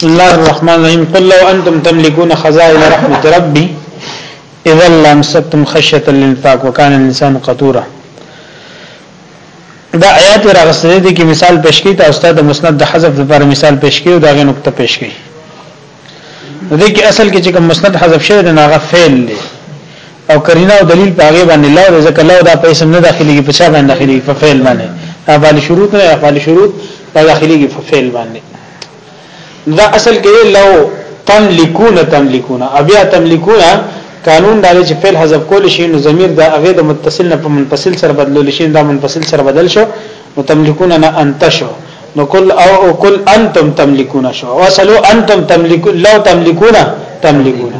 بسم الله الرحمن الرحيم قل لو أنتم تملكون خزائن رحمة ربي إذا لامسكتم خشية الانفاق وكان الإنسان قطورا دا آیات راغستې دي کې مثال پېښ کړي تاسو ته د مسند د حذف لپاره مثال پېښ کړي او دا غي نقطه پېښ کړي دې کې اصل کې چې کوم مسند حذف شوی دی هغه فعل دی او قرینه او دلیل په هغه باندې لا ځکه لا دا په اسم نه داخليږي په چا باندې داخليږي په فعل باندې افعال شروط نه افعال شروط په داخليږي په فعل باندې دا اصل کې لو تملکون تملکون ابیا تملکون قانون دا چې فعل حذف کول شي نو ضمیر دا هغه د متصل نه په منفصل سره بدلول شي دا منفصل سره بدل شو نو تملکون نه انت شو نو کل او او کل انتم تملکون شو او اصلو انتم تملکون لو تملکون تملکون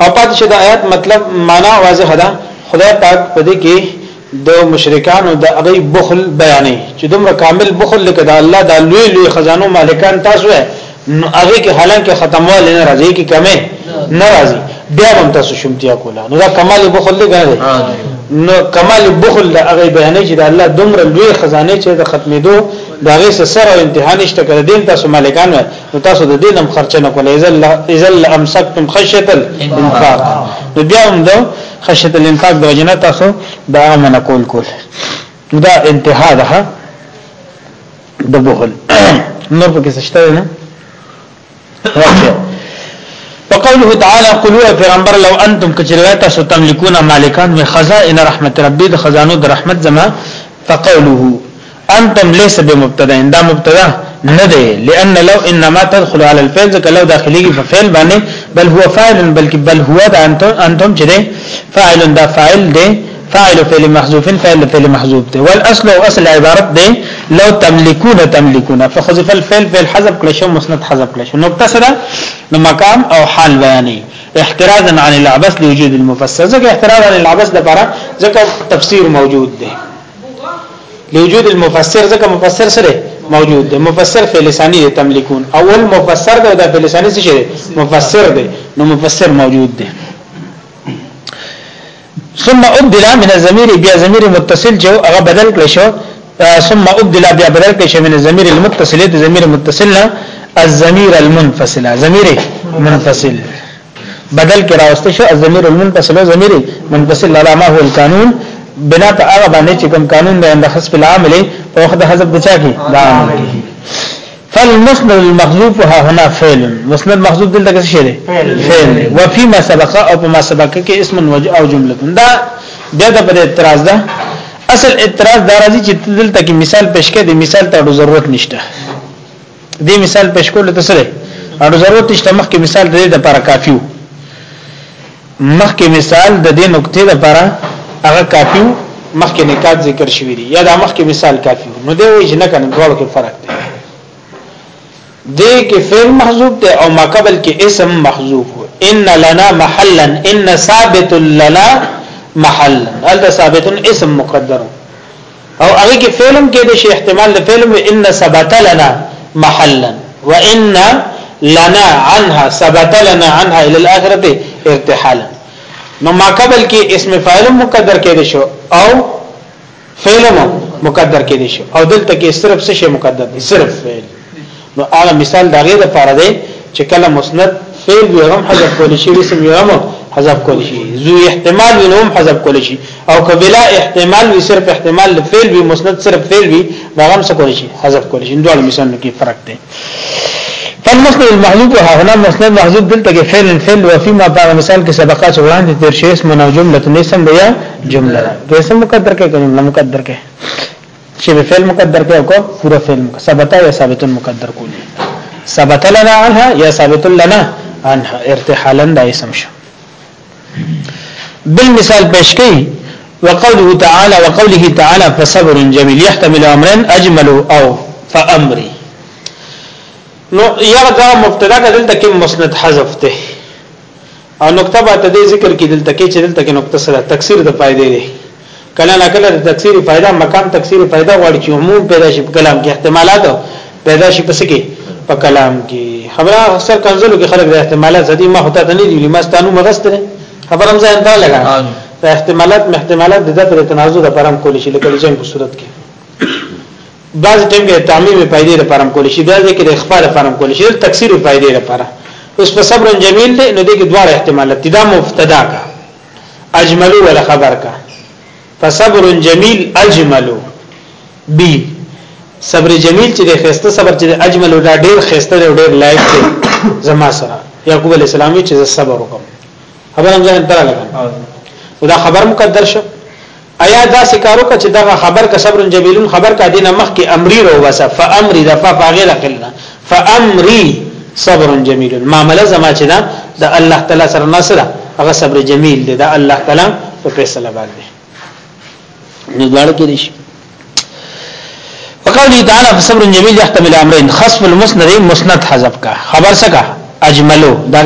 او پات شه د آیات مطلب معنا واضح ده خدای پاک په دې کې د مشرکانو د هغه بخل بیانې چې دومره کامل بخل لکه د الله د لوی لوی خزانو مالکان تاسو نو هغه کې حالانکه ختموال نه راځي کې کمه نه راځي بیا هم تاسو شومتیا کوله نو دا کمال بخل دی کنه نو کمال بخل دا هغه بیان چې د الله دومره لوی خزانه چې د ختمېدو دا غي سره او امتحان نشته کړ دین تاسو مالکان نو تاسو د دینم خرچ نه کولای اذل اذل امسکتم خشیه الانفاق نو بیا هم دا خشیه الانفاق د وجنه تاسو دا منقول کول دا انتها ده د بخل نور پکې څه شته نه وقوله تعالى قلوا پیغمبر لو انتم کچریتا ستملكون مالکان من خزائن رحمت ربي د خزانو د رحمت زما فقوله انتم ليس بمبتدا دا مبتدا نه دی لان لو انما تدخل على الفعل ځکه لو داخلي په فعل باندې بل هو فاعل بلکې بل هو دا انتم انتم چې فاعل دا فاعل دی فاعل فعل محذوف فاعل فعل محذوف دی والاصل او اصل عبارت دی لو تملكون تملكون فخذف الفعل فعل حذف کړ شو مسند حذف کړ شو نقطه سره نو مقام او حال بیانې احترازا عن العبث لوجود المفسر ځکه احتراز عن العبث د لپاره ځکه تفسیر موجود دی لوجود المفسر ځکه مفسر سره موجود دی مفسر فعل لسانی دی تملكون اول مفسر دی د فعل لسانی څه دی مفسر دی نو مفسر موجود دی ثم ابدل من الضمير بیا ضمیر متصل جو هغه بدل کړی شو ثم ابدل بیا بدل کړی شو من الضمير المتصل د ضمیر متصل نه الضمير المنفصل ضمیر منفصل بدل کړه واست شو الضمير المنفصل ضمیر منفصل لا ما هو القانون بنا په هغه باندې چې کوم قانون د اندخص په عامل په وخت د حذف بچا کی دا عامل فالمسند المحذوف هنا فعل مسند محذوف دلته څه شی دی فعل دی وفي ما سبق او په ما سبق کې اسم او جمله دا بیا د پر اعتراض ده اصل اعتراض دا راځي چې دلته کې مثال پېښ کړي د مثال ته ضرورت نشته دې مثال پېښ کول ته سره اړو ضرورت نشته مخکې مثال دې د پر کافیو مخکې مثال د دې نقطې لپاره هغه کافیو مخکې نکات ذکر شوی دی یا د مخکې مثال کافیو نو دی وایي چې نه کنه دواړو کې فرق دی دې کې فعل محذوب دی او ما قبل کې اسم محذوب ان لنا محلا ان ثابت لنا محلا هل ثابت اسم مقدر او هغه کې فعل هم کېدې شي احتمال د فعل وي ان ثبت لنا محلا وان لنا عنها ثبت لنا عنها الى الاخره ارتحالا نو ما قبل کې اسم فاعل مقدر کېدې شو او فعل مقدر کېدې شو او دلته کې صرف څه شی مقدر دی صرف فعل نو هغه مثال دا غیر لپاره دی چې کله مسند فعل وي هم حذف کول شي اسم یې هم حذف کول شي ذو احتمال وي هم حذف کول شي او کبلا احتمال وي صرف احتمال فعل وي مسند صرف فعل وي دا هم څه کول شي حذف کول شي دوه مثالونه کې فرق دی فالمسند المحذوف هنا مسند محذوف دلته کې فعل فعل او فيما بعد مثال کې سبقات وړاندې تیر شي اسم او جمله نه سم بیا جمله ده اسم مقدر کې جمله مقدر کې چې به فعل مقدر کې او کو پورا فعل مقدر ثبت یا ثابت مقدر کولی ثبت لنا عنها یا ثابت لنا عنها ارتحالا د اسم شو بل مثال پیش کړي وقوله تعالى وقوله تعالى فصبر جميل يحتمل امرين اجمل او فامري نو یغدا مبتدا کدل تک مسند حذف ته او نقطه به ته ذکر کې دلته کې چې دلته کې نقطه سره تکثیر د فائدې دی کله نه کله د تکثیر فائدہ مکان تکثیر فائدہ غواړي چې عموم پیدا شي په کلام کې احتمالات پیدا شي پس کې په کلام کې خبره اکثر کنزلو کې خلک د احتمالات زدي ما هوتا ته نه دي مستانو مغستره خبرم ځان ته لګا د احتمالات محتملات د دغه تنازع د پرم کول شي لکه جنگ په صورت کې بعض ټیم کې تعمیم فائدې لپاره هم کول شي بعض کې د اخفاء لپاره هم کول شي تکثیر فائدې لپاره اوس په صبر جمیل دی نو دغه دواړه احتمالات دي دا مبتدا کا اجملو ولا خبر کا فصبر جمیل اجملو بی صبر جمیل چې د خسته صبر چې اجملو دا ډیر خسته دی ډیر لایق دی زما سره یعقوب علی السلام چې صبر وکم خبرم ځان تر لګم دا خبر مقدر شو ایا داسې کار وکړه چې دغه خبر کا صبر جمیلون خبر کا دینه مخ کې امری رو وسه فامری د فا فاغیر قلنا فامری صبر جمیلون معاملې زما چې دا د الله تعالی سره نصره هغه صبر جمیل دی دا الله تعالی په فیصله باندې نو دواړه کې دي وقوله تعالی فصبر جميل يحتمل امرين خصف المسند مسند حذف کا خبر سکا اجملو دا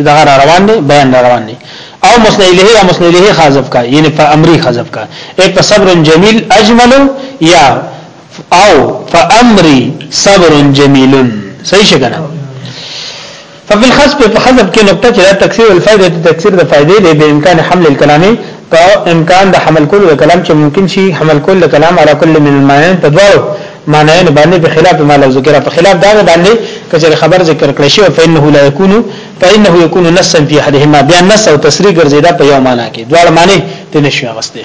دغه روان دي بیان روان دي او مسند الیه یا مسند الیه حذف کا یعنی په امری حذف کا اے په صبر جمیل اجمل یا او فامری صبر جمیل صحیح شګنه ففي الخصب په خصب کې نقطه چې دا تکثیر الفائده ته تکثیر د فائدې دی به امکان حمل الكلام په امکان د حمل کول د کلام چې ممکن شي حمل کول د کلام علی کل من المعنى په دواړو معنی باندې په خلاف ما لو ذکر په خلاف دا باندې کچې خبر ذکر کړی شو فإنه لا يكون فإنه يكون نصا في احدهما بیا نص او تصریح ګرځیدا په یو معنی کې دواړه معنی ته نشي غسته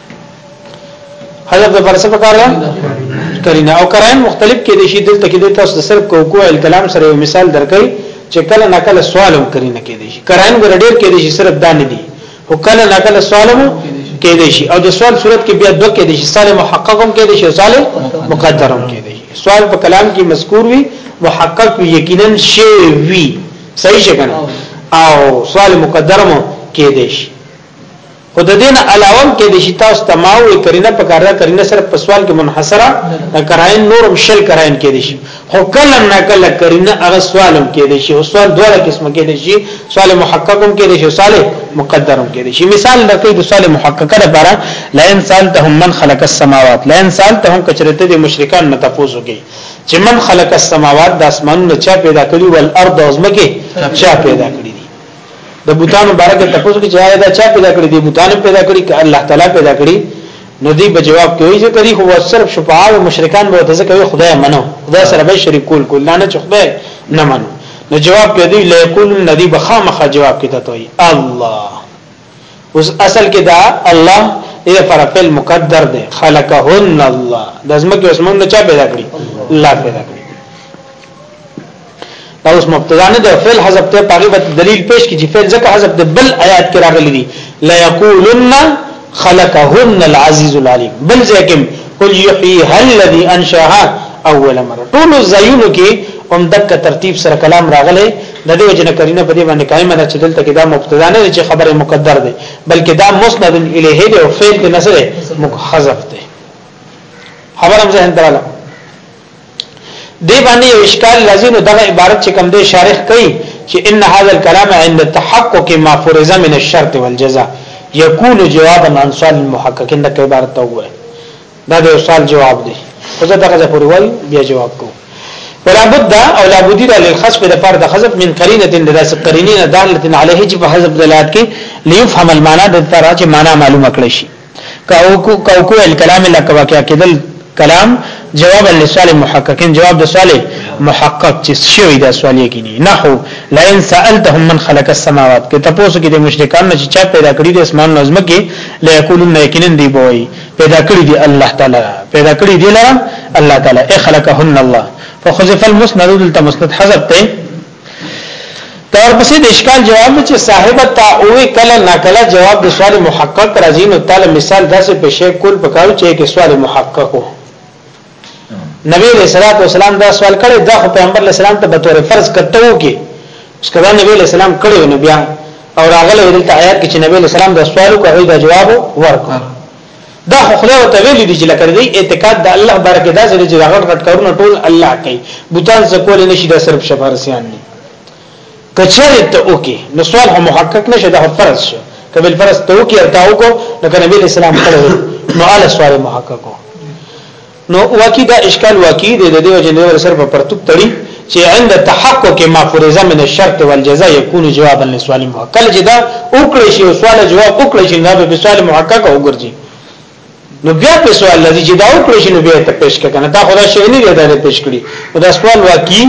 حذف د فرصه په کار ده قرینه او قرائن مختلف کې دي شي دلته کې د تاسو د صرف کوکو الکلام سره یو مثال درکې چې کله نکله سوال هم قرینه کې دي شي قرائن ګر ډېر کې دي شي صرف دا نه دي او کله نکله سوال هم کې دي شي او د سوال صورت کې بیا دوه کې دي شي سالم محقق هم کې دي شي سالم مقدر هم کې دي شي سوال په کلام کې مذکور وي محقق وي یقینا شی وي صحیح څنګه او سوال مقدر مو کې دي شي خو د دین علاوه هم کې د شي تاسو ته ما وې کرینه په کار ده کرینه صرف په سوال کې منحصره د کراین نورم شل کراین کې دي شي خو کله نه کله کرینه هغه سوالم کې دي شي او سوال دوه قسمه کې دي شي سوال محققم کې دي شي سوال مقدرم کې دي شي مثال د کې د سوال محققه لپاره لا انسان ته من خلق السماوات لا انسان ته هم کچرته دي مشرکان نه تفوز وکي چې من خلق السماوات د اسمانونو چا پیدا کړی ول ارض ازمکه چا پیدا کړی د بوتانو بارکه تاسو کې چا دا چا پیدا کړی دی بوتان پیدا کړی ک الله تعالی پیدا کړی نو دی په جواب کې وایي چې کری خو صرف شفاعه او مشرکان به تاسو کوي خدای منو خدای سره به شریک کول کول نه چې خدای نه منو نو جواب کې دی لیکون ندی بخامخه جواب کې ته وایي الله اوس اصل کې دا الله دې لپاره فعل مقدر دی خلقهن الله د زمکه اسمن نه چا پیدا کړی الله پیدا کړی دا اوس مبتدا نه ده فعل حذف ته پاغي به دلیل پیش کی چې فعل ځکه حذف ده بل آیات کې راغلي دي لا یقولن خلقهن العزیز العلیم بل ځکه قل یحییها الذی انشاها اول مره ټول زینو کې هم دک ترتیب سره کلام راغله د دې وجنه کرینه په دې باندې قائمه ده چې دلته کې دا مبتدا نه چې خبره مقدر ده بلکې دا مسند الیه دی او فعل دی نسره مخذف دی خبر هم ذهن دراله دی باندې یو اشکال لازم دغه عبارت چې کوم دی شارح کوي چې ان هذا الكلام عند تحقق ما فرض من الشرط والجزاء يكون جوابا عن سؤال المحققين دا عبارت ته وایي دا د سوال جواب دی خو زه دغه ځای پورې وایو بیا جواب کوم ولا بد او لا بد د الخصب د پر د خصب من قرینه د داسې قرینه نه دالت علیه چې په حذف دلالت کې ليفهم المعنى د تر چې معنا معلومه کړی شي کاو کو کاو کو الکلام لک واقع کېدل کلام جواب لسوال محققین جواب د سوال محقق چې شوی دا سوال یې کینی نحو لئن سالتهم من خلق السماوات کې تاسو کې د مشرکان نه چې چا پیدا کړی د اسمان نظم کې ليقولون یقینا دی بوي پیدا کړی دی الله تعالی پیدا کړی دی لره الله تعالی اي خلقهن الله فخذف المسند دلته مسند حذف ته تر پسې د اشکال جواب چې صاحب تا او کله ناکله جواب د سوال محقق راځي نو تعالی مثال داسې په شی کول پکاو چې کې سوال محقق وو نبی رسول الله والسلام دا سوال کړي دا خو پیغمبر اسلام ته به تور فرض کته وو کې اس کدا نبی اسلام کړي نو بیا او راغله دلته آیات کې چې نبی اسلام دا سوال کوي دا جواب ورکړ دا خو خدای ته ویلي دي چې لکه دې اعتقاد د الله برکه دا چې غټ غټ کارونه ټول الله کوي بوتان زکول نشي دا صرف شفارسیان دي کچره ته وکي نو سوال هم محقق نشه د فرض شو کبل فرض ته وکي او تاو کو نو نبی اسلام کړو نو ال سوال محقق نو واقعي دا اشکال واقعي دی د دې وجه نه سر په پرتوب تړي چې عند تحقق ما فرضه من الشرط والجزاء يكون جوابا لسوال محقق کله چې دا وکړي شي سوال جواب وکړي شي نه به سوال محقق وګرځي نو بیا په سوال لذي چې دا وکړي شنو بیا ته پیش کړه دا خدا شي نه دی دا پیش کړي او دا سوال واقعي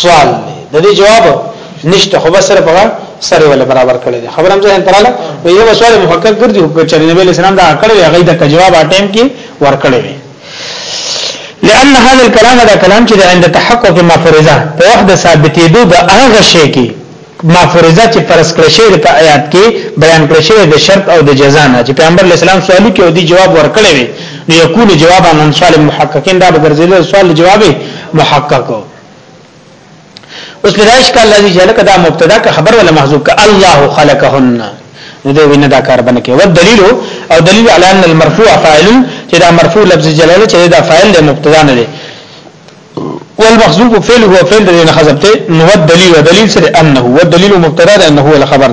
سوال دی د دې جواب نشته خو بس سره په سره ولا برابر کړی دی خبرم ځه انتراله په یو سوال محقق ګرځي او چې نبی اسلام دا کړی هغه د جواب اټیم کې ور کړی دی لأن هذا الكلام دا کلام چې عند تحقق ما فرضه په وخت ثابتې دوه هغه شی کې مفرزه چې پرس کړی شوی په آیات کې بیان کړی شوی د شرط او د جزا نه چې پیغمبر اسلام سوالو کې او دی جواب ورکړی وي نو یقول جواب عن سوال محققین دا به ګرځیدل سوال جواب محقق اوس لرایش کله الذي جلک دا مبتدا که خبر ولا محذوب که الله خلقهن نو دوی نه دا کار باندې کې و دلیل او دلیل علی ان المرفوع فاعل چې دا مرفوع لفظ جلاله چې دا فاعل د مبتدا نه دی والمخزوب فعل هو فعل د نه خزب ته نو دلیل او دلیل سره انه هو دلیل مبتدا ده انه هو الخبر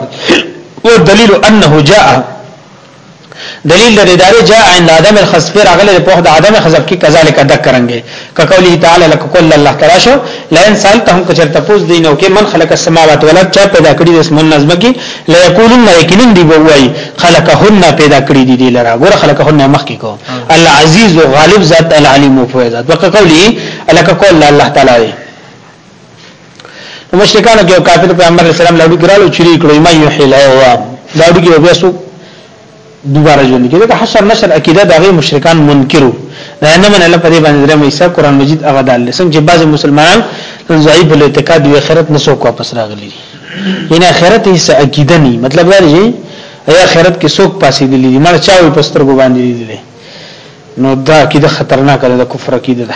او دلیل انه جاء دلیل د اداره جاء عند عدم الخسف راغله په وخت عدم خزب کې کذالک دک کرانګي کقوله تعالی لك كل الله تعالی شو لئن سالتهم کچر تفوز دینو کې من خلق السماوات والارض چا پیدا کړی د اسمن نظم کې ليقولن يقينا دی وای خلقهن پیدا کړی دی دی لرا ګور خلقهن مخ کې کو العزيز غالب ذات العليم فوق ذات وقولی الک قول الله تعالی دی مشرکان کې کافر پیغمبر اسلام لاړو ګرالو چری کړو ما یحیی الحیوان لاړو کې بیا سو دوباره ژوند کړي دا حشر نشر عقیده دا غي مشرکان منکرو دا نه منل په دې باندې درې مېسا قران مجید هغه دال لسنګ چې بعض مسلمانان ضعیف الاعتقاد وی آخرت نه څوک واپس راغلي ان آخرت یې عقیده نه مطلب دا دی یا آخرت کې څوک پاسې دي دي مړ چاوي پستر کو باندې دي نو دا عقیده خطرناک ده کفر عقیده ده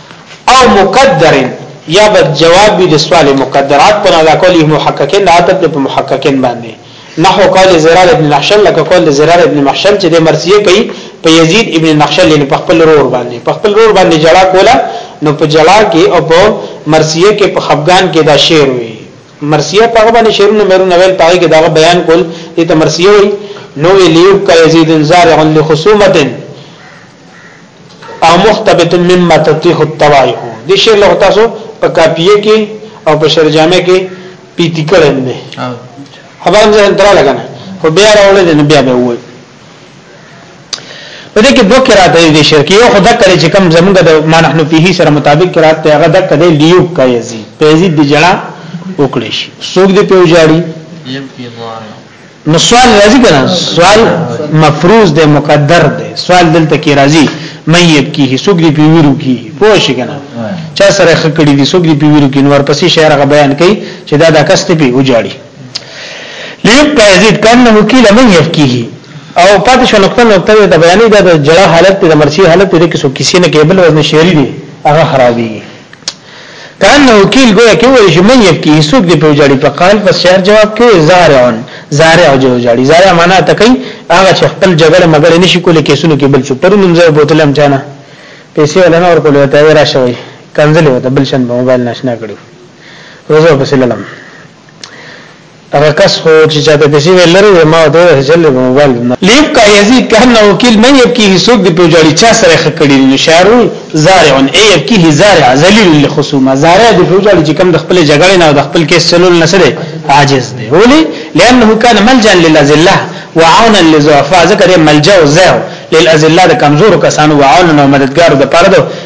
او مقدر یا به جواب وي د سوال مقدرات په نظر کول یو محققین عادت په محققین باندې نحو قول زرار ابن نحشل لکه قول زرار ابن محشل چې د مرثیه کوي په یزید ابن نحشل یعنی په خپل رور باندې په خپل رور باندې جړه کوله نو په جړه کې او په مرثیه کې په خفغان کې دا شعر وي مرثیه په هغه باندې شعرونه مېرو نویل پای کې دا بیان کول دې ته مرثیه وي نو ویلیو کا یزید زارع لخصومتن او مختبت مما تطيح التوائح دي شعر له تاسو په کاپیه کې او په شعر جامع کې پیتی کړم نه خبر هم ځان تر لګنه خو بیا راول دي بیا به وای په دې کې دوه قرات دي شعر کې یو خدای کړي چې کم زمونږ د ما نحنو فيه سره مطابق قرات ته هغه د کده لیو کوي زی په زی د جړه وکړي شي سوق دې په وجاړي نو سوال راځي کنه سوال مفروض دی مقدر دی سوال دلته کې راځي مې یب کی هیڅوک دی پیورو کی پوه شي کنه چا سره خکړی دی څوک دی پیورو کی نور پسې شعر غ بیان کړي چې دا د کس ته پی وجاړي لیک په یزید کنه وکیل مې یب کی او پاتې شو نقطه نقطه د بیانې د جړه حالت د مرسی حالت د کیسو کیسې نه کېبل وزن شعری دی هغه خرابي کانه کیل ګویا کې وایي چې مې یب کې هیڅوک دی په جړی په قال پس شعر جواب کې زارعون زارع جو جړی زارع معنا ته کوي هغه چې خپل جګړه مګر نشي کولای کیسونو کې بل شو پرون موږ بوتلم چانه پیسې ولنه ور کولې ته را شوی کنځلې وته بل شن په موبایل ناشنا کړو روزو په سلام هغه کس خو چې چاته کسی ویل لري ما ته رجل په موبایل نه لیبکا یزید کانه وکیل مې یبکی هیڅوک دی په جوړی چا سره خکړی نو شارو زارع ان ای یبکی هی زارع ذلیل للخصومه زارع دی په جوړی چې کم د خپل جګړې نه د خپل کیس چلول نه سره عاجز دی ولی لانه کان ملجا للذله وعونا للضعفاء ذکر ملجا او زاو للذله د کمزورو کسانو وعونا او مددگار د پاره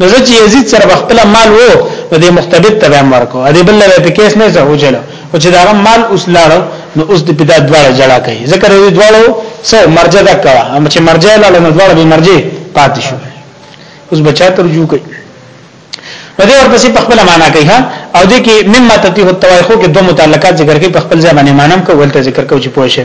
نو چې یزید سره خپل مال وو نو د مختبت ته هم ورکو ا دې بل له پکیس نه زه وجلو او چې دا مال اوس لاړو نو اوس د پیدا دواړه جړه کوي ذکر دې دواړو سو مرجه دا کوا هم چې مرجه لاړو نو دواړه به مرجه پاتې شو اوس بچا تر جو کوي نو دې ورپسې په خپل معنا کوي ها او دې کې مما تتی هو توایخو کې دوه متعلقات ذکر کوي په خپل ځای باندې مانم کو ولته ذکر کو چې پوه شي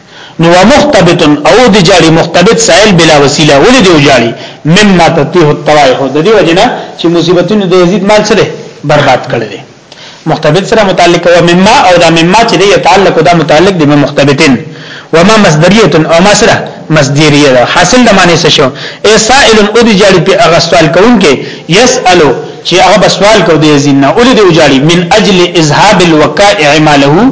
نو مختبت او د جاړي مختبت سائل بلا وسیله ولې دی جاړي مما تتیه التوایح د دې وجنه چې مصیبتونه د یزید مال سره برباد کړي دي مختبت سره متعلق او مما او دا مما چې دی تعلق دا متعلق دی مختبتن وما مصدریه او ما سره مصدریه ده حاصل د معنی څه شو ای سائل او د جاړي په هغه سوال کوونکې یسالو چې هغه سوال کو دی یزید نه ولې دی جاړي من اجل اذهاب الوقائع ماله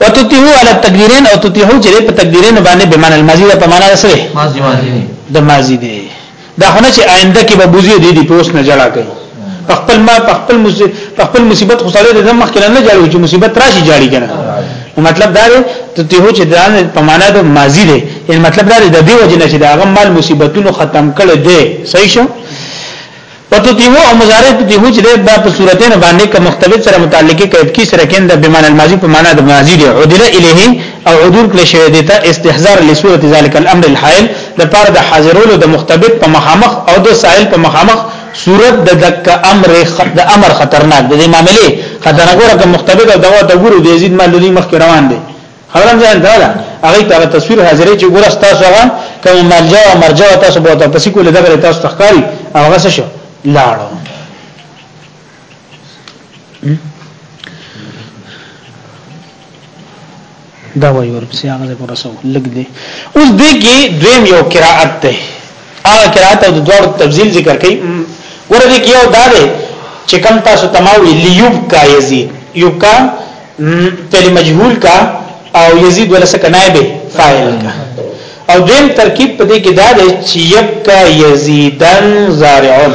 وتتیحو علی التقدیرین او تتیحو چې په تقدیرین باندې به معنی الماضی په معنا سره ماضی ماضی د ماضی دی دا خونه چې آینده کې به بوزي دي دي پوس نه جړه کوي خپل ما خپل مصیبت خپل مصیبت خو سره د مخ کې نه جړو چې مصیبت راشي جړی کنه مطلب دا دی تتیحو چې دا په معنا د ماضی دی یعنی مطلب دا دی د دې وجه نه چې دا غم مال مصیبتونو ختم کړي دي صحیح شو وتطيعو او مضارع تطيعو چې دا په صورتونو باندې کوم مختلف سره متعلقه کېد کی سره کېند به معنی الماضي په معنی د ماضي دی عدل الیه او عدول کله شوی دی ته استحضار لصوره ذلك الامر الحائل لپاره د حاضرولو د مختبت په مخامخ او د سائل په مخامخ صورت د دک امر د امر خطرناک د معاملې خطرناک ورکه مختبت او دغه د ګورو د یزید مالودی مخ روان دی خبره مې دا ده هغه ته تصویر حاضرې چې ګور تاسو هغه کوم مرجع او مرجع تاسو به تاسو پسې کول دغه تاسو تخکاری هغه څه شو لاړو دا وایي ورپسې هغه ورسو لګ دی اوس دې کې دویم یو قرائت ده هغه قرات او د دوړو تفصیل ذکر کړي ګوره دې کې یو دا دی چې کم تاسو تماوي لیوبکا یزید یوبکا فعل مجهول کا او یزید ولا سکه نائب فاعل کا او دیم ترکیب په دې کې دا دی چې یبکا یزیدن زارعون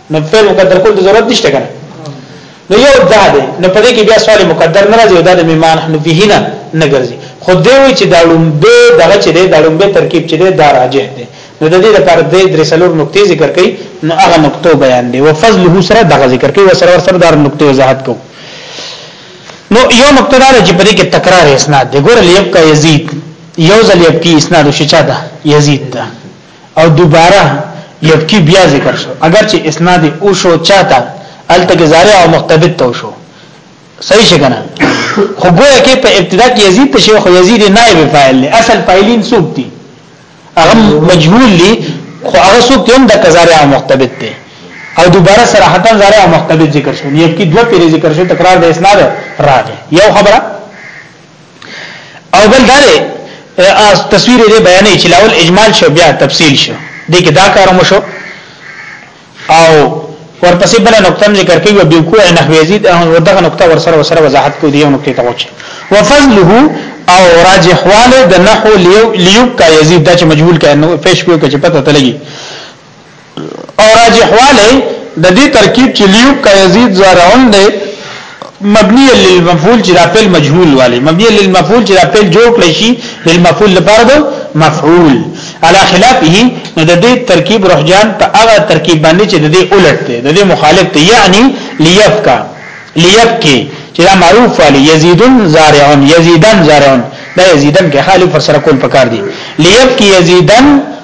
نو فعل مقدر کول د ضرورت نشته کنه نو یو دا دی نو په دې کې بیا سوال مقدر نه راځي دا د میمان نو به نه نه ګرځي خو دې وی چې دا لومبه دغه چې دا لومبه ترکیب چې دا راجح دی نو د دې لپاره د درې سلور نقطې ذکر کړي نو هغه نقطو بیان دي وفضله سره دغه ذکر کړي وسره سره دار نقطې وضاحت کو نو یو نقطه دار چې په دې کې تکرار اسناد دی ګور لیب کا یزید یو ځل یب کی اسناد شچا ده یزید ده او دوباره یبکی بیا ذکر شو اگر چې اسناد او شو چاته التک زارع او مختبت تو شو صحیح شګنه خو ګویا کې په ابتدا کې یزید ته شیخ یزید نائب فاعل دی اصل فاعلین سوق دي هغه مجهول دي خو هغه سوق هم د کزارع او مختبت دی او دوباره صراحتا زارع او مختبت ذکر شو یبکی دوه پیری ذکر شو تکرار د اسناد راغی یو خبره او بل دا دی تصویر دې بیانې چې لاول اجمال شو بیا تفصیل شو دې کې دا کار مو شو او ورپسې بل نقطه ذکر کوي او بيوقوع نحو يزيد او دغه نقطه ورسره ورسره وضاحت کوي یو نقطه ته وچه وفضله او راجحواله د نحو ليوب کا يزيد د چې مجهول کا نو پېښ پیو کې پته تلګي او راجح والے د دې ترکیب چې لیوب کا یزید زارعون دی مبنی للمفعول چې راپل مجهول والی مبنی للمفعول چې راپل جوړ کړی شي للمفعول لپاره د مفعول علا خلافه نو د دې ترکیب رحجان په هغه ترکیب باندې چې د دې الټ دی د دې مخالف دی یعنی لیفکا لیفکی چې دا معروف والی یزیدن زارعون یزیدن زارعون دا یزیدن کې خالف سره کول پکار دی لیفکی یزیدن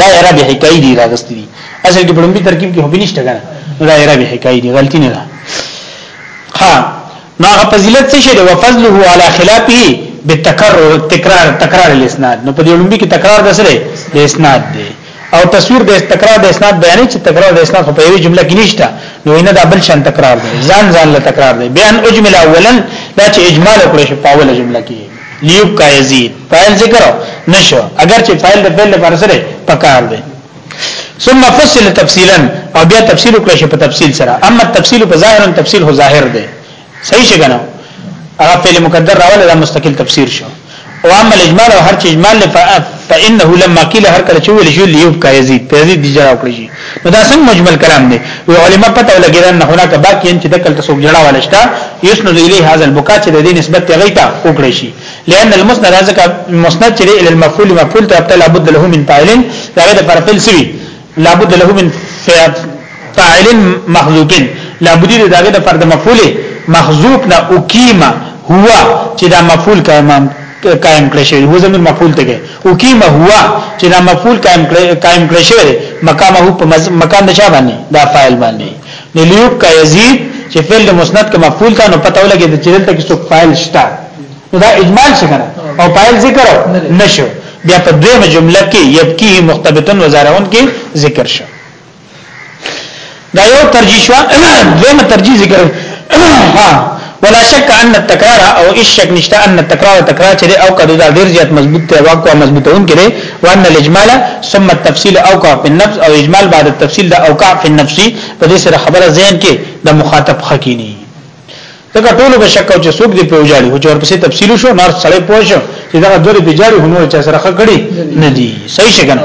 دا اعراب حکایي دی راغستې دي اصل کې په لومبي ترکیب کې هوبې نشته کنه دا اعراب حکایي دی غلطي نه ده ها نو هغه فضیلت څه شی دی وفضله علی خلافه بالتکرر تکرار تکرار الاسناد نو په دې لومبي کې تکرار د سره د اسناد دی او تصویر د تکرار د اسناد بیانې چې تکرار د اسناد په یوه جمله کې نشته نو نه دا بل شان تکرار دی ځان ځان له تکرار دی بیان اجمل اولا دا چې اجمال کړی شي په اوله جمله کې ليبقى يزيد فاعل ذکر نشو اگر چې فاعل د فعل لپاره سره پکار دی ثم فصل تفصيلا او بیا تفصيل کړی شي په تفصيل سره اما التفصيل په ظاهرا تفصيل هو ظاهر دی صحیح څنګه هغه فعل مقدر راول دا مستقل تفسیر شو او اما الاجمال او هر چې اجمال فانه لما قيل هر کله چې ویل شو ليبقى يزيد په يزيد دي جواب کړی نو دا څنګه مجمل کلام دی وی علما پته ولګی دا نه هناک باقی ان چې دکل ته څوک جړا ولشتا یسند الیه هاذ البکا چې د دې نسبت ته غیتا وکړي شي لئن المسند ذکا مسند چې ال المفعول مفعول ته ابتل لابد له من فاعل دا د پر فعل سوی لابد له من فاعل محذوب لابد د داګه د پر د مفعول محذوب نه اقیمه هو چې دا مفعول قائم قائم کړی شوی هو زمين مفعول ته اقیمه هو چې دا مفعول قائم کړي قائم کړي شوی دی مقامه په مکان د چا باندې دا فاعل باندې نو لیوب کا یزید چې فعل د مسند کې مفعول تا نو پته ولګي چې دلته کې څوک فاعل شته نو دا اجمال څنګه او فاعل ذکر نشو بیا په دویمه جمله کې یبکی مختبتن وزارون کې ذکر شو دا یو ترجیح شو دویمه ترجیح ذکر ها ولا شک ان التکرار او ايش شک نشته ان التکرار تکرار چې او کدو دا ډیر زیات مضبوط ته واقع مضبوطون کړي وان الاجمال ثم التفصيل اوقع في النفس او اجمال بعد التفصيل دا اوقع في النفس په دې سره خبره ذهن کې د مخاطب خکینی دغه ټول به شک او چې سوق دی په وجاړي او چې ورپسې تفصیل شو نار سړی پوه شو چې دا د دې بجاري هنو چې سره خکړي نه دي صحیح شګنه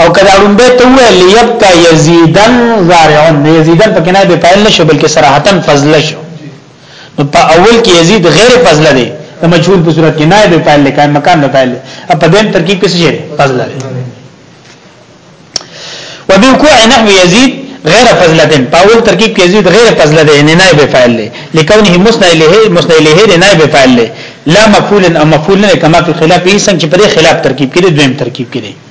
او کدا ړومبه ته وې ليبقى يزيدن زارعن نه يزيدن پکې نه به پایل نشو بلکې صراحتن فضل شو نو په اول کې يزيد غیر فضل دی د مجهول په صورت کې نه به پایل لکه مکان نه پایل په دیم ترکیب کې څه شي فضل دی وبوقوع نحو يزيد غیر فضل دی په اول ترکیب کې يزيد غیر فضل دی نه نه به پایل دی لکونه مسند الیه مسند الیه نه به پایل دی لا مفعول او مفعول نه کما په خلاف یې څنګه چې په خلاف ترکیب کې دویم ترکیب کې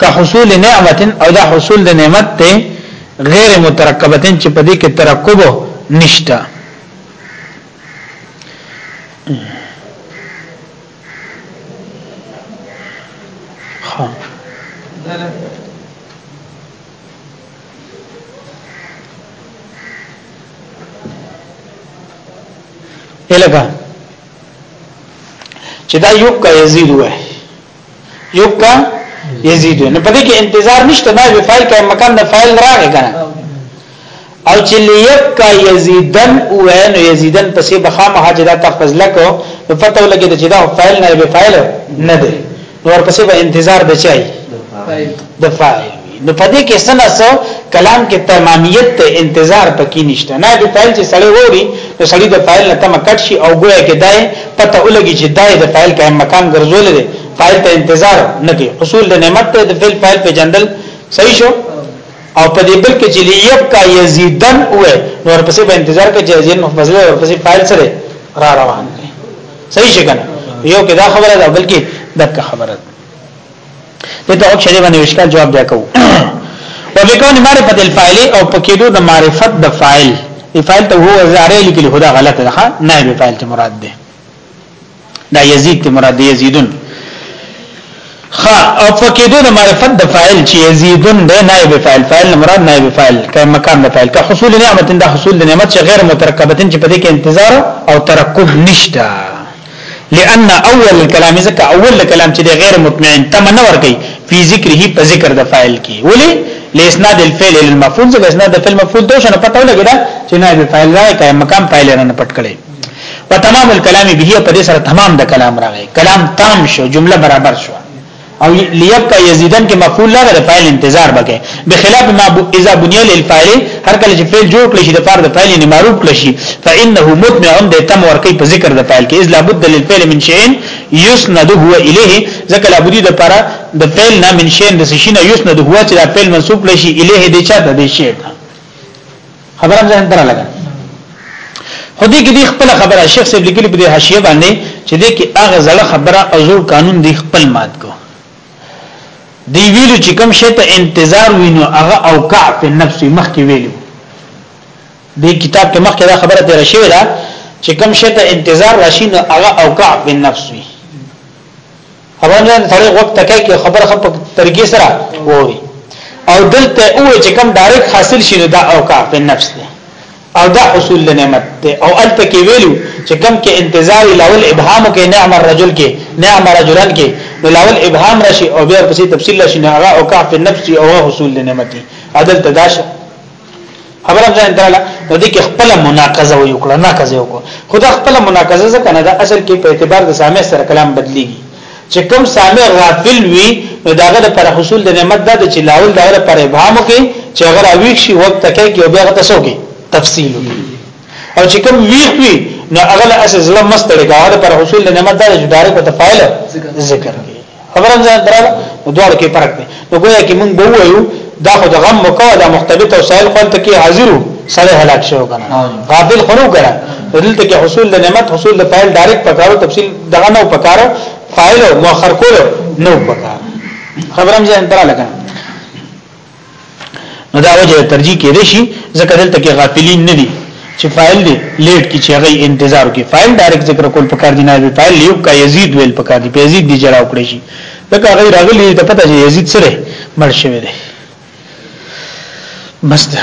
که حصول نعمت او دا حصول د نعمت ته غیر مترکبتن چې په دې کې ترکب نشته ها الګا چې دا یو کا یزید وای یو کا یزید نه پدې کې انتظار نشته دا به فایل کې مکان د فایل راغی کنه او چې لیک کا یزیدن او نو یزیدن پسې بخا مهاجرات تفضل کو نو پته ولګی چې دا فایل نه به فایل نه دی نو ورپسې به انتظار د چای د فاعل نو پدې کې سنا سو کلام کې تمامیت ته انتظار پکې نشته نه د فاعل چې سړی ووري نو سړی د فاعل نه تم کټ شي او ګویا کې دای پته ولګي چې دای د فاعل کې مکان ګرځول دي فاعل ته انتظار نه کوي حصول د نعمت ته د فعل فاعل په جندل صحیح شو او په دې بل کې چې لیب کا یزیدن وې نو ورپسې به انتظار کې چې یزیدن مفضل ورپسې فاعل سره را روان صحیح شي کنه یو کې دا خبره ده بلکې دک خبره ده دته او شری باندې اشکال جواب بیا کوو وبکون معرفت الفاعل او پکېدو د معرفت د فاعل فاعل ته هو زاره لیکل خدا غلط ده نه به فاعل ته مراد ده دا یزید ته مراد دی یزیدون خا او پکې د معرفت د فاعل چې یزيدون د نائب فاعل فاعل مراد نائب فاعل کای مکان د فاعل که حصول نعمت د حصول د نعمت چې غیر مترکبه چې په دې کې انتظار او ترکب نشته لأن اول الكلام ځکه اول کلام چې غیر مطمئن تم نه ور کوي په ذکره په ذکر د فاعل کې ولی لاسناد الفعل للمفعول ځکه اسناد د فعل مفعول دوه شنه پټول کېده چې نائب فاعل راي کای مکان فاعل نه پټ کړي په تمام الكلام به په دې سره تمام د کلام راغی کلام تام شو جمله برابر شو او ليبقى يزيدن کې مفعول لا د فاعل انتظار بکې بخلاف ما اذا بني للفاعل هر کله چې فعل جوړ کړي شي د فار د فاعل نه معروف کړي شي فانه متمع د تم ورکی په ذکر د فاعل کې اذ لابد للفعل من شيء يسند هو اليه ځکه لابد د پر د فعل نه من شيء د شي نه يسند هو چې د فعل منسوب کړي شي اليه د چا د شي خبرم ځان تر لګا خو دې کې دې خپل خبره شیخ صاحب لیکلي په دې حاشیه باندې چې دې کې هغه زړه خبره او زور قانون دې خپل مات کو دی ویلو چې کوم شی ته انتظار وینو هغه او کع په نفس مخ کې ویلو دې کتاب کې مخ کې دا خبره تیر شوې ده چې کوم شی ته انتظار راشي نو هغه او کع په نفس وی خبر نه سړی وخت تکای کې خبر خپ ترګي سره ووري او دلته او چې کم ډایرک حاصل شي دا او کا په نفس دی او دا حصول نعمت دی او الته کې ویلو چې کم کې انتظار لاول ابهام کې نعم الرجل کې نعم رجلن کې نو لاول ابهام راشي او بیا پسې تفصیل راشي نه هغه او کا په نفس او حصول نعمت دی عدل تداشه خبره ځان دراله نو د کې خپل مناقضه وي وکړه ناقضه وکړه خدا خپل مناقضه ځکه نه ده اصل کې په اعتبار د سامع سره کلام بدليږي چې کوم سامع غافل وي نو داغه د پر حصول د نعمت ده چې لاول دغه پر ابهام کې چې هغه راوي شي وخت تکي کې بیا غته سوګي تفصیل او چې کوم ویخ وي نو هغه اصل ظلم مستړي هغه پر حصول د نعمت ده چې دارک ته فاعل ذکر خبره ځان درا نو دواړو کې فرق دی نو ګویا کې مونږ ووایو دا خو د غم موقع دا مختلط او سائل خپل ته کې حاضرو سره هلاک شو کنه غافل خنو کنه دلته کې حصول د نعمت حصول د فاعل ډایرک پکارو تفصیل دغه نو پکارو فاعل او مؤخر کول نو پکارو خبرم ځان درا لګا نو دا وجه ترجیح کې دي شي ځکه دلته کې غافلین نه دي چې فاعل دی لیټ کی چې هغه انتظار کوي فاعل ډایرکټ ذکر کول پکار دی نه وی فاعل یو کا یزید ویل پکار دی په یزید دی جلا وکړي شي دا هغه راغلی ته پته چې یزید سره مړ شوی دی بس ده